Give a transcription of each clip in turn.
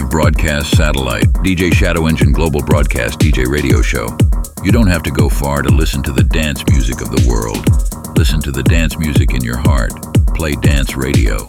live broadcast satellite, DJ Shadow Engine Global Broadcast DJ radio show. You don't have to go far to listen to the dance music of the world. Listen to the dance music in your heart. Play dance radio.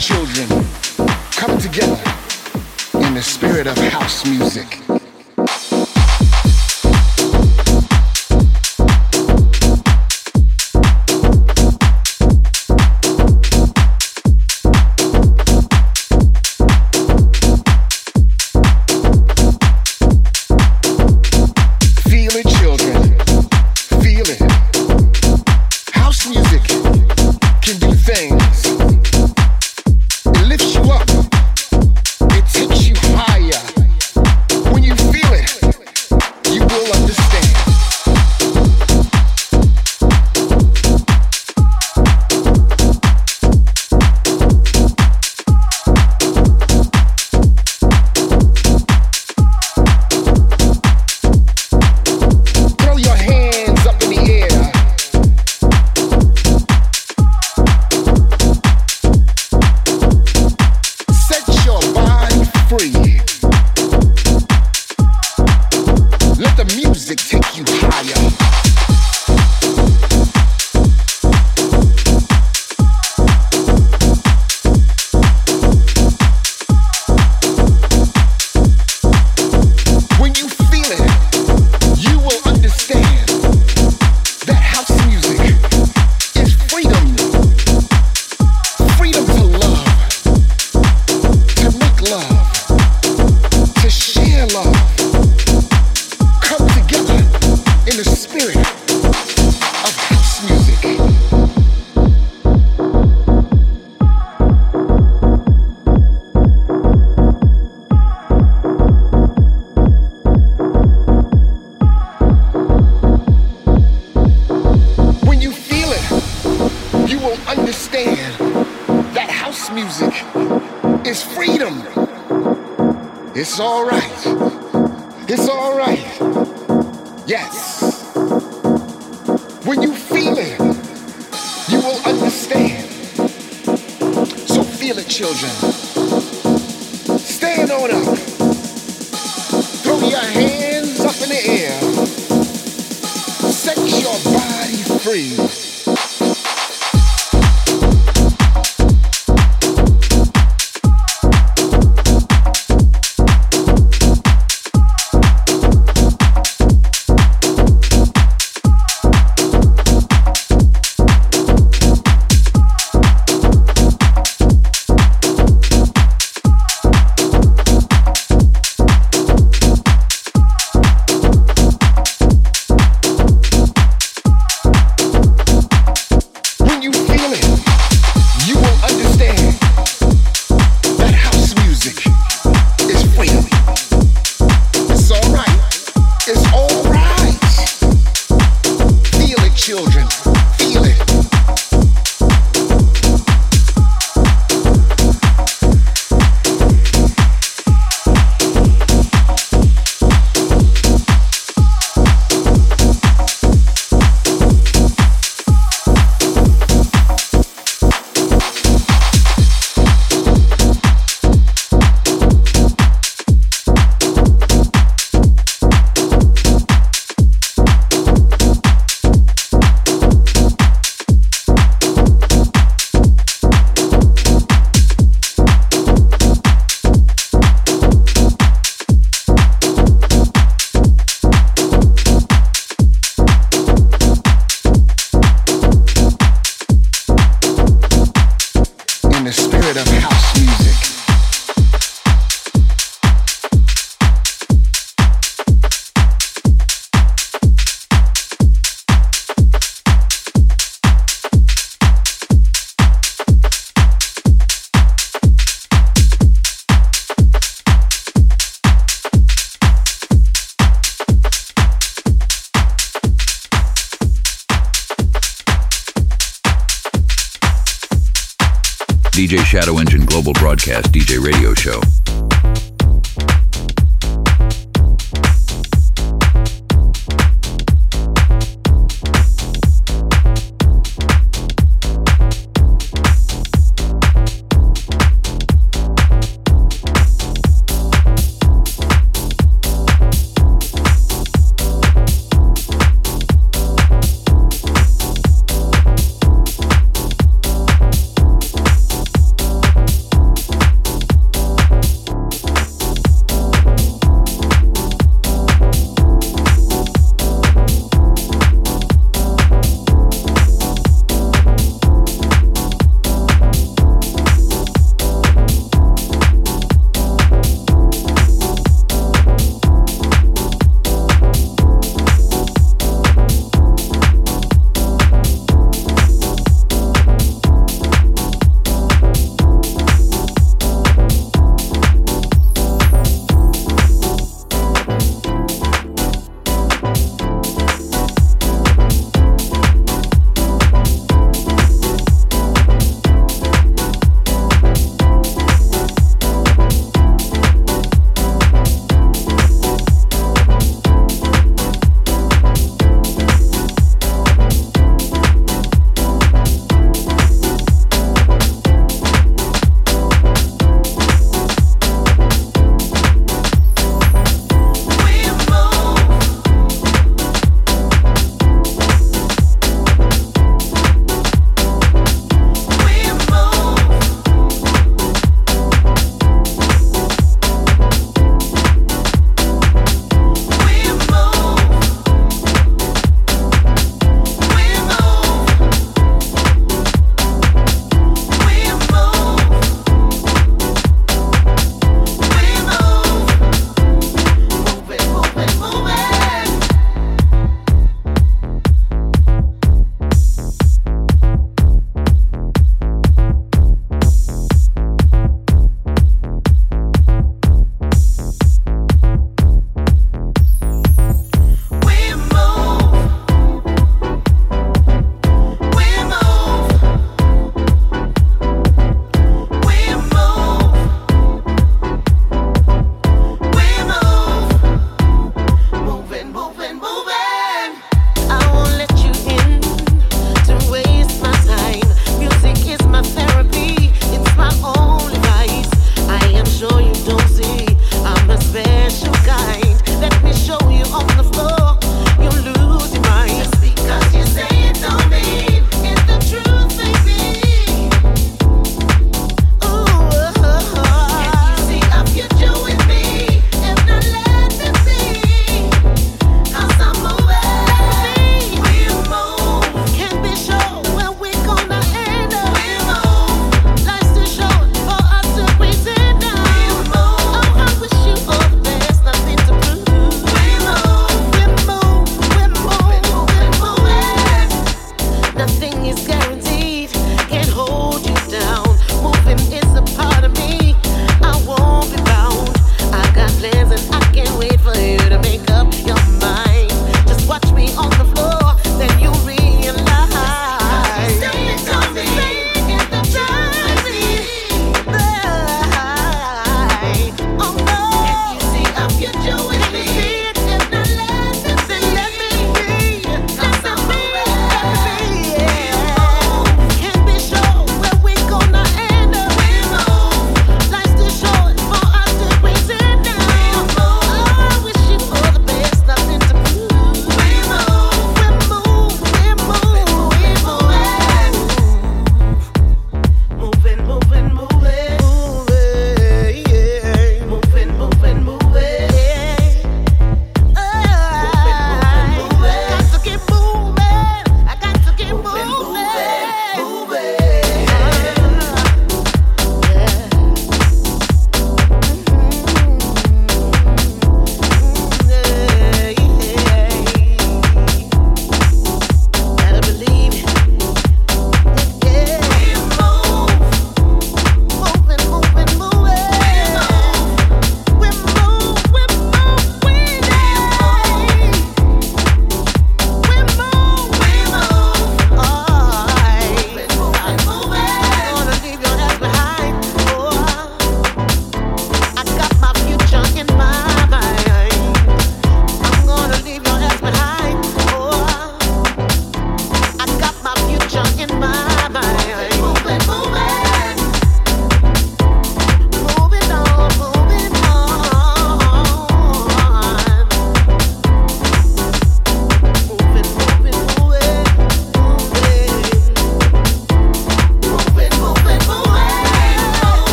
Children come together in the spirit of house music.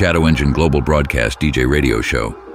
Shadow Engine Global Broadcast DJ Radio Show.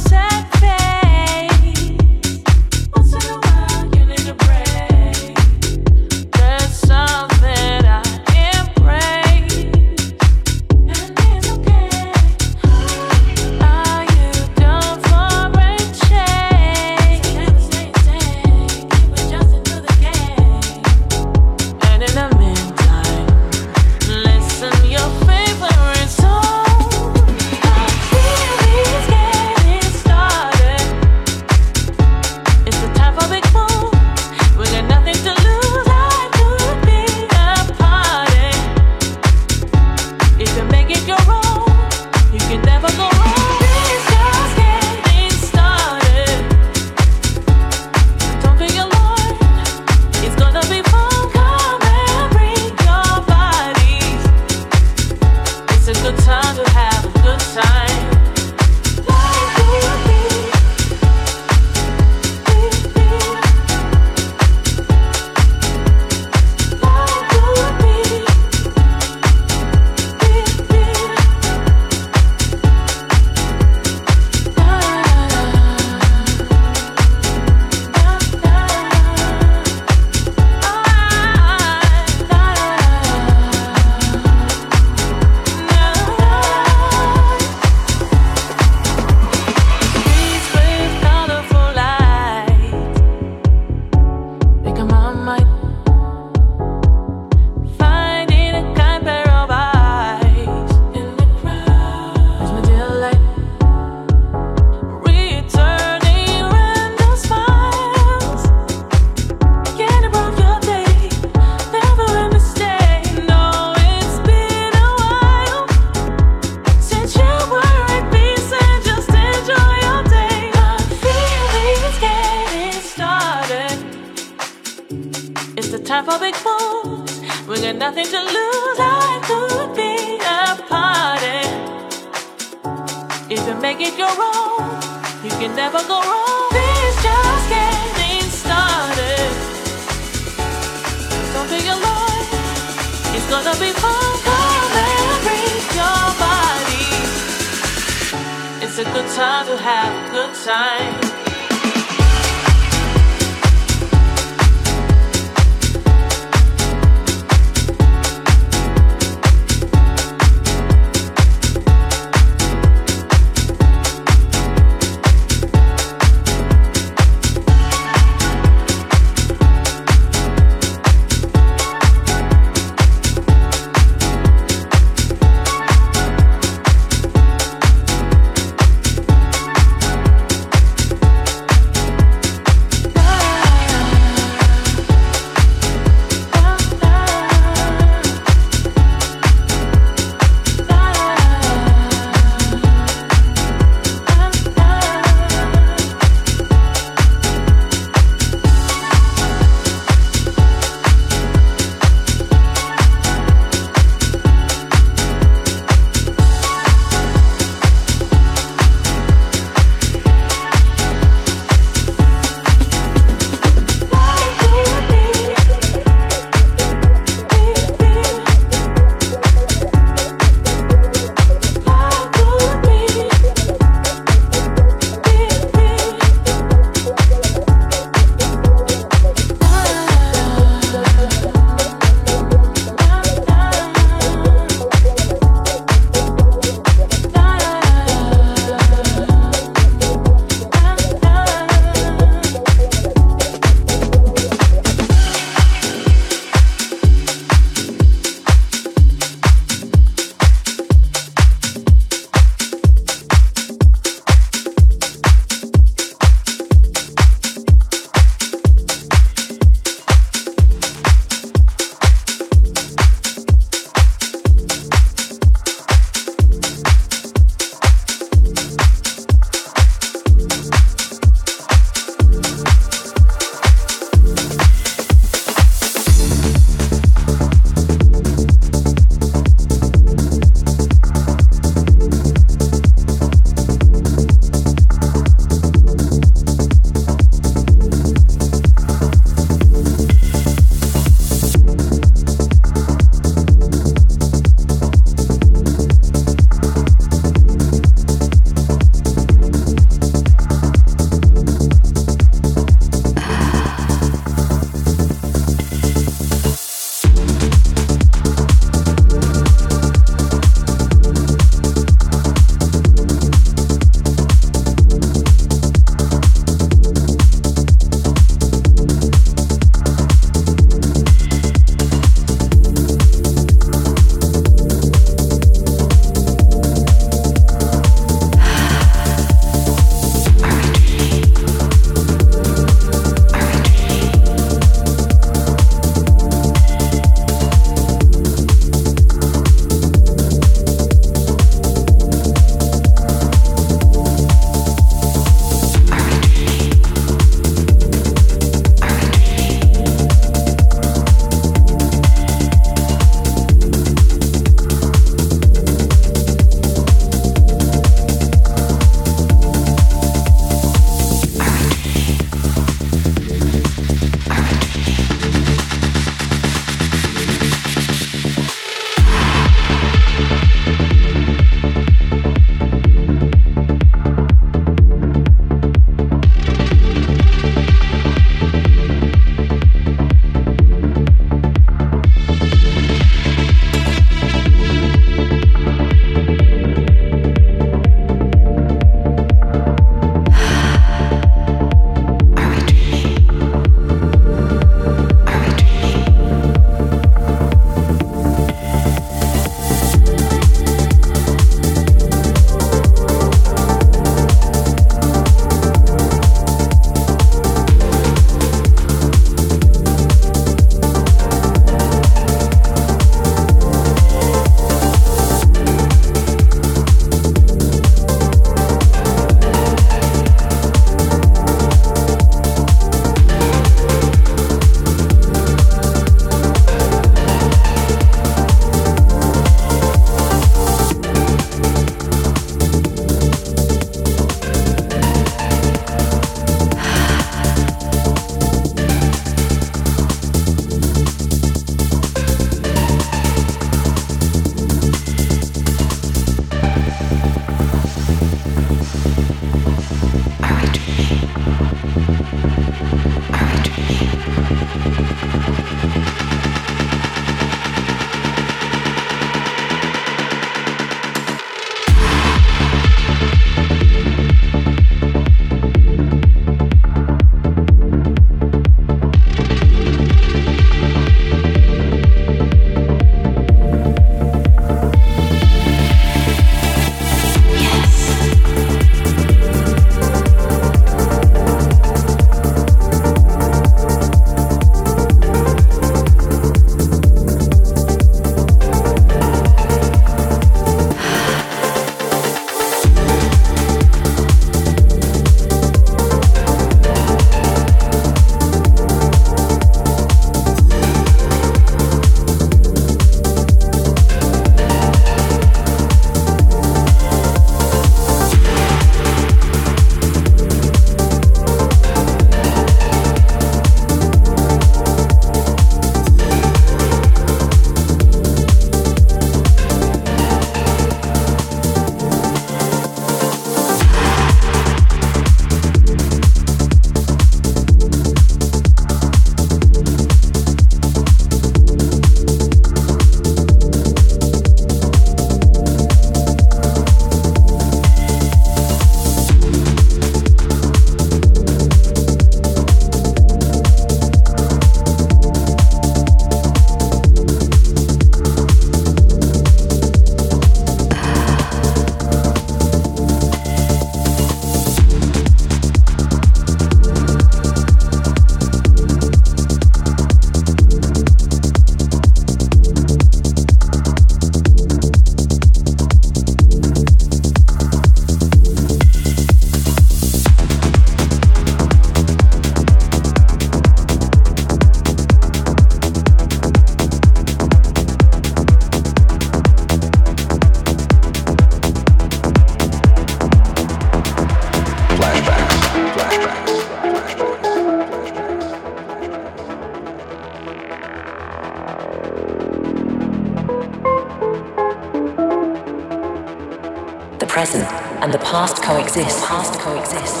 past coexist. Past coexist.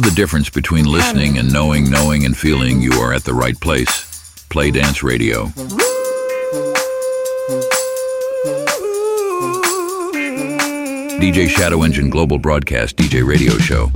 Know the difference between um, listening and knowing, knowing and feeling you are at the right place, play dance radio. DJ Shadow Engine Global Broadcast DJ Radio Show.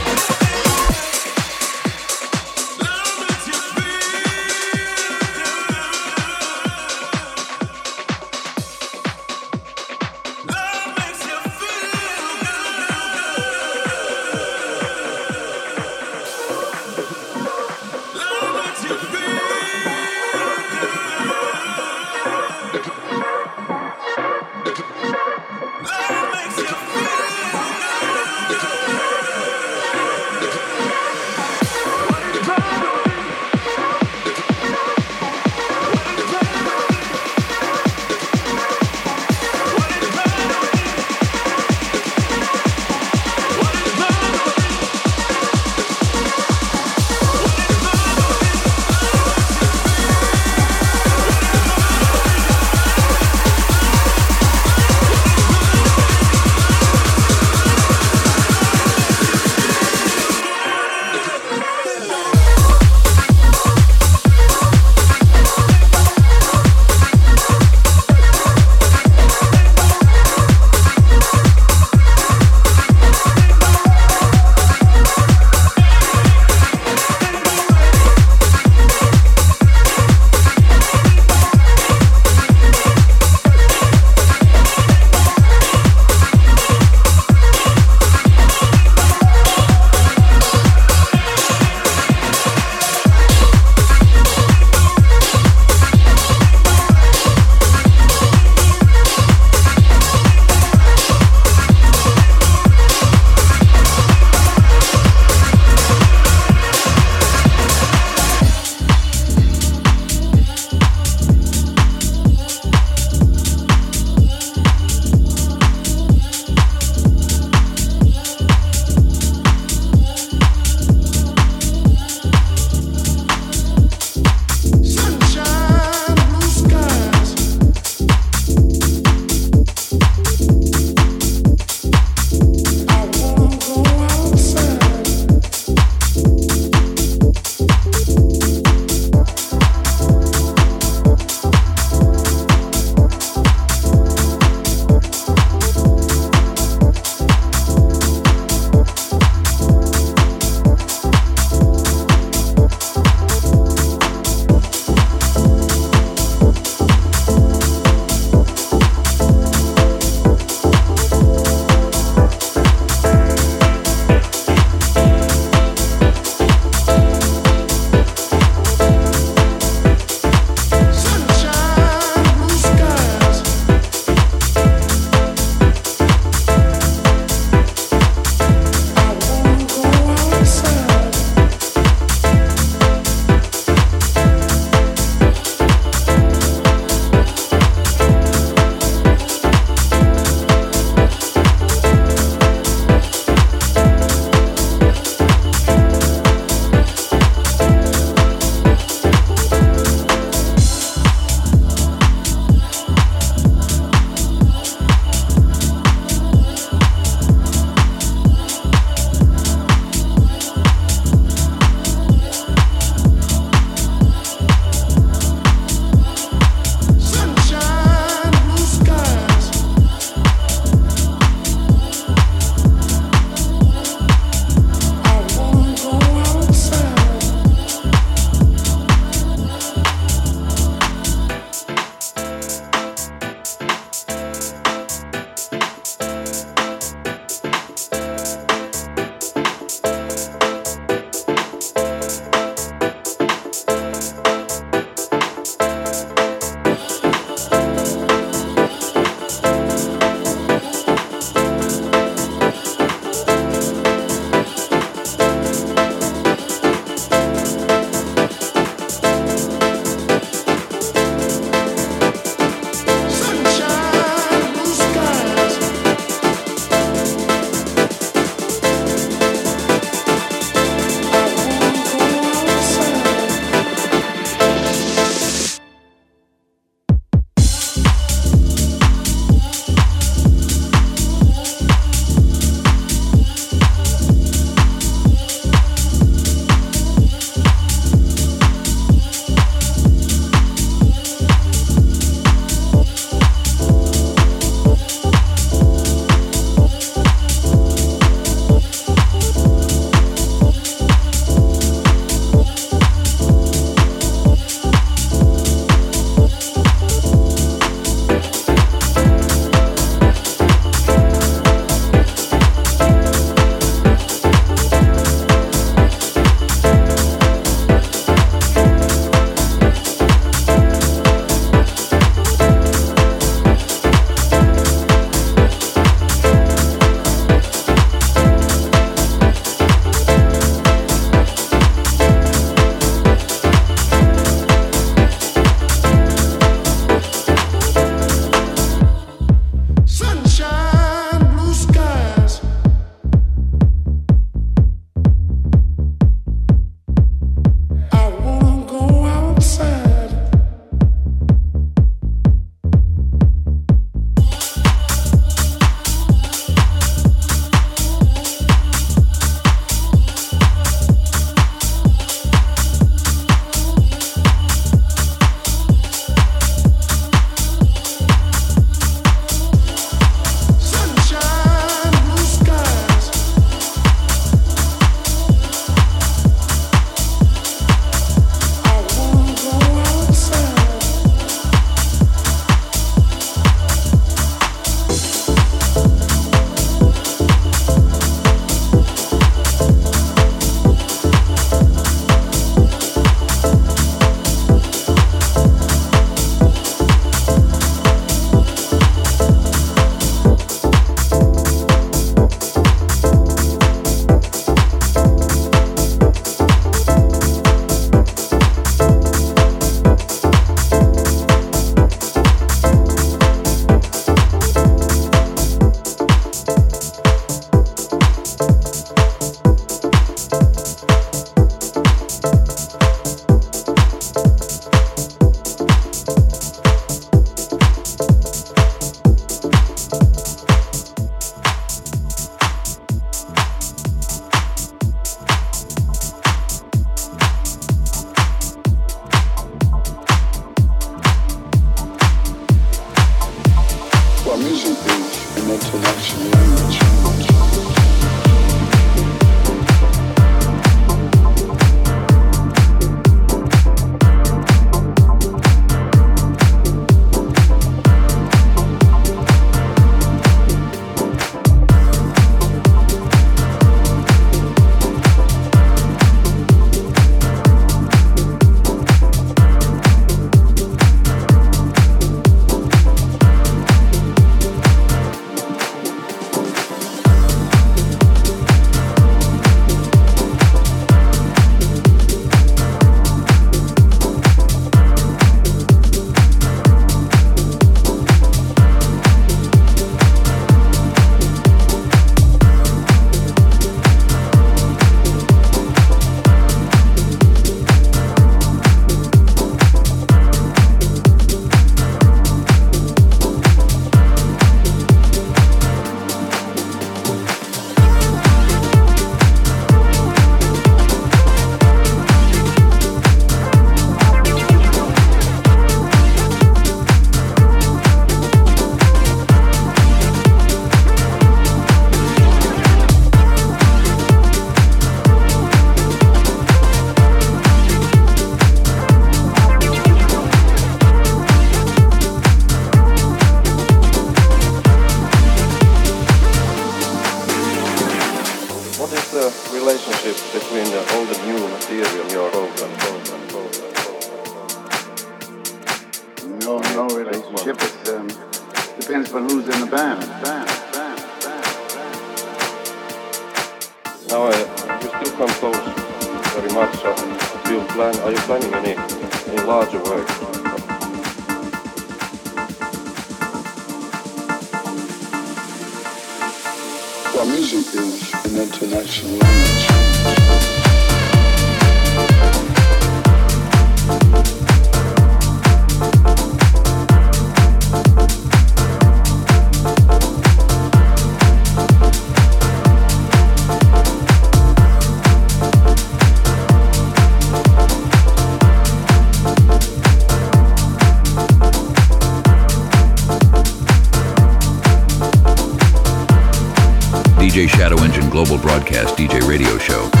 Global Broadcast DJ Radio Show.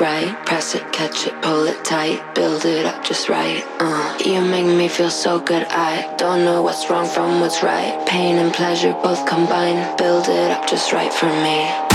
right. Press it, catch it, pull it tight. Build it up just right. Uh, you make me feel so good. I don't know what's wrong from what's right. Pain and pleasure both combine. Build it up just right for me.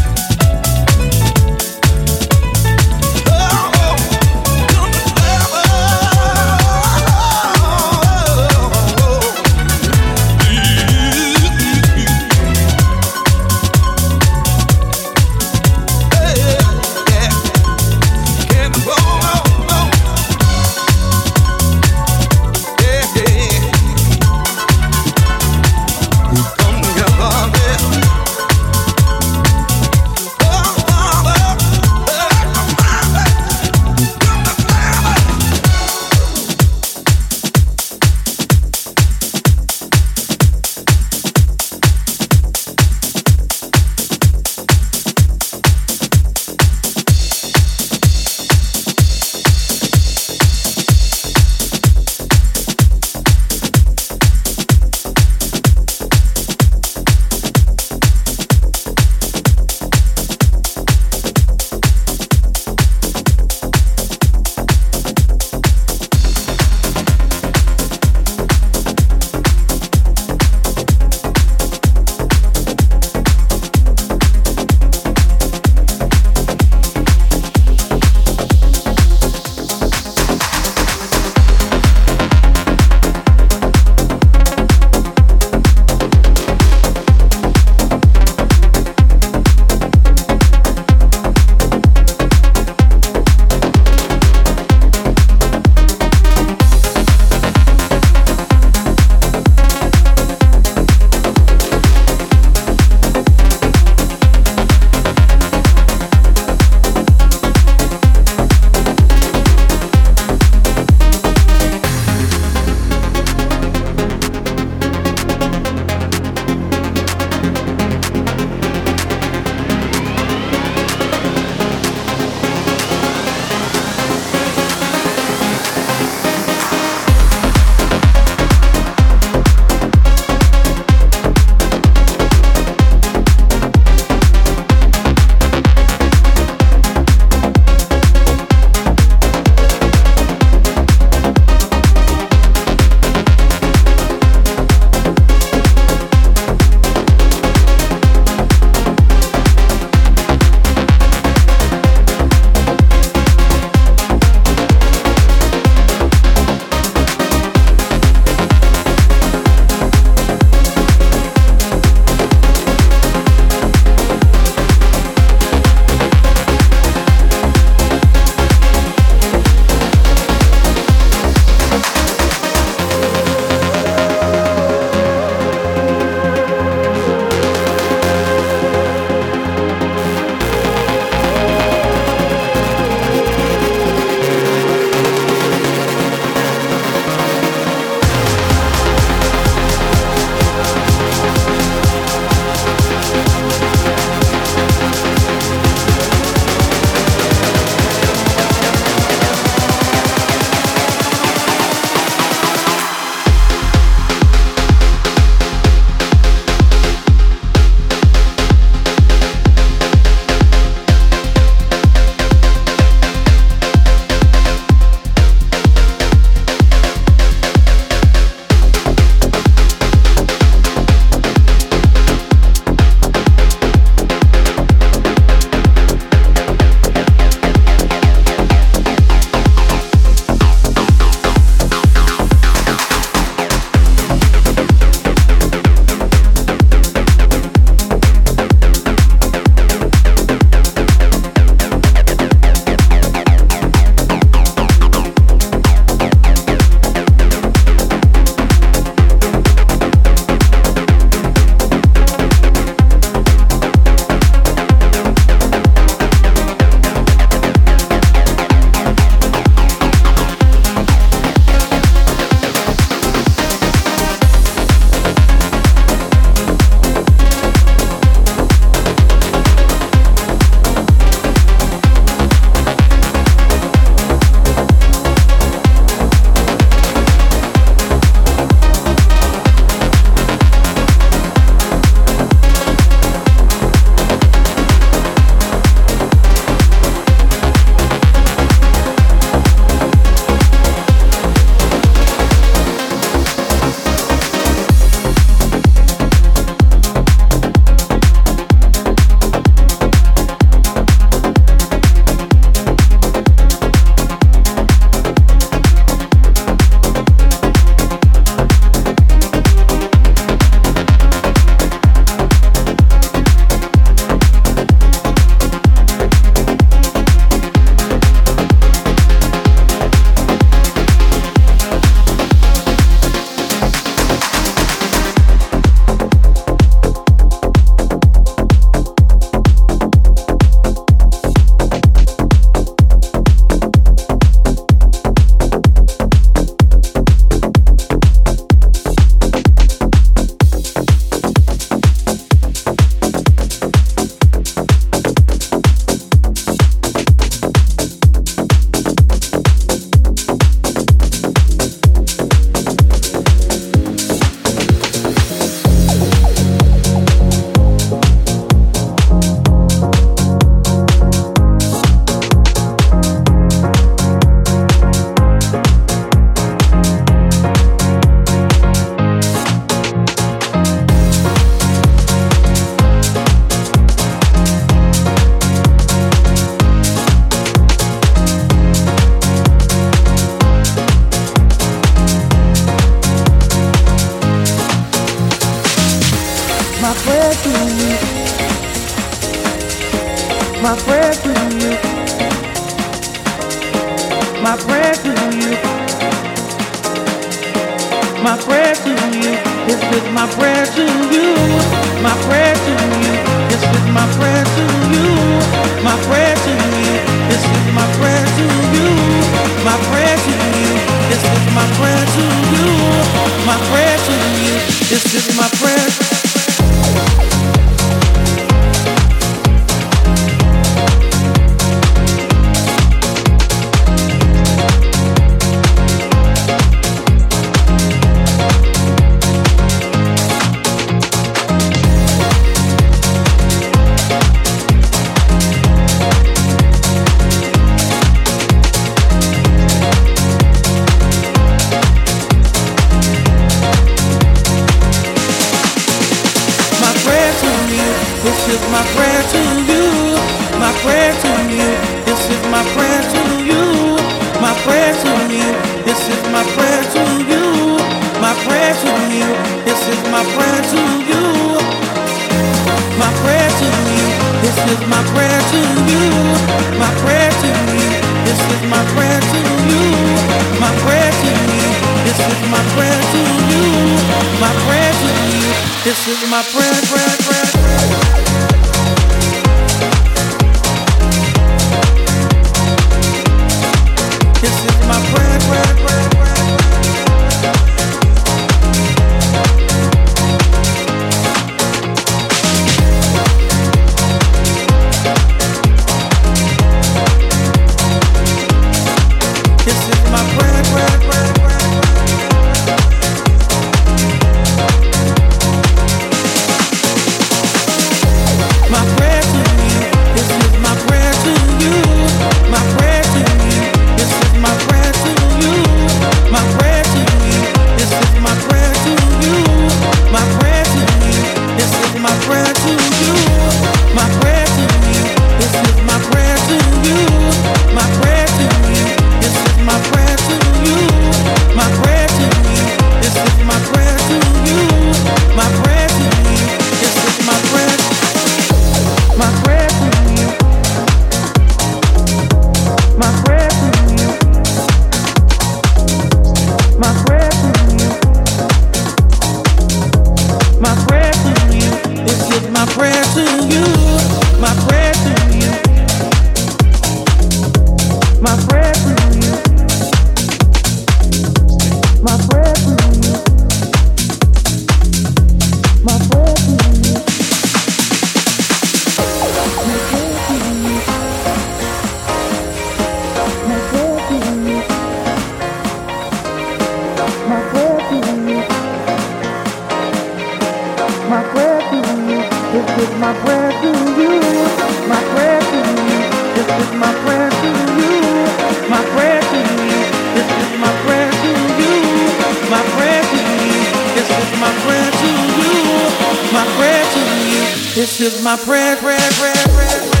This is my prayer, prayer, prayer, prayer.